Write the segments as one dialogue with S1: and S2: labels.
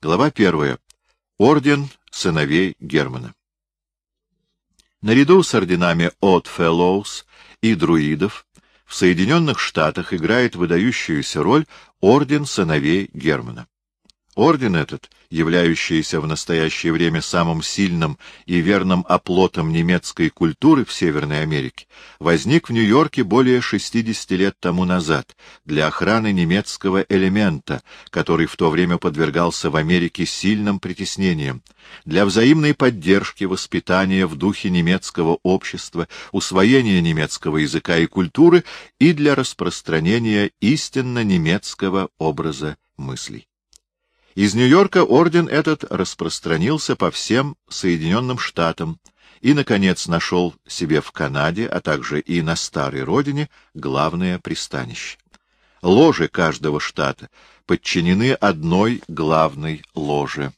S1: Глава 1. Орден сыновей Германа. Наряду с орденами от Fellows и друидов в Соединенных Штатах играет выдающуюся роль Орден сыновей Германа. Орден этот, являющийся в настоящее время самым сильным и верным оплотом немецкой культуры в Северной Америке, возник в Нью-Йорке более 60 лет тому назад для охраны немецкого элемента, который в то время подвергался в Америке сильным притеснениям, для взаимной поддержки воспитания в духе немецкого общества, усвоения немецкого языка и культуры и для распространения истинно немецкого образа мыслей. Из Нью-Йорка орден этот распространился по всем Соединенным Штатам и, наконец, нашел себе в Канаде, а также и на старой родине, главное пристанище. Ложи каждого штата подчинены одной главной ложе.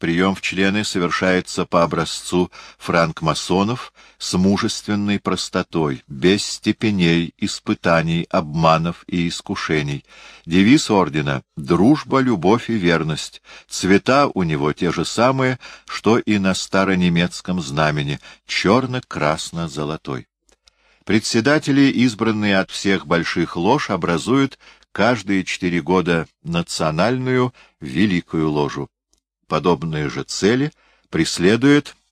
S1: Прием в члены совершается по образцу франкмасонов с мужественной простотой, без степеней, испытаний, обманов и искушений. Девиз ордена — дружба, любовь и верность. Цвета у него те же самые, что и на старонемецком знамени — черно-красно-золотой. Председатели, избранные от всех больших лож, образуют каждые четыре года национальную великую ложу. Подобные же цели преследует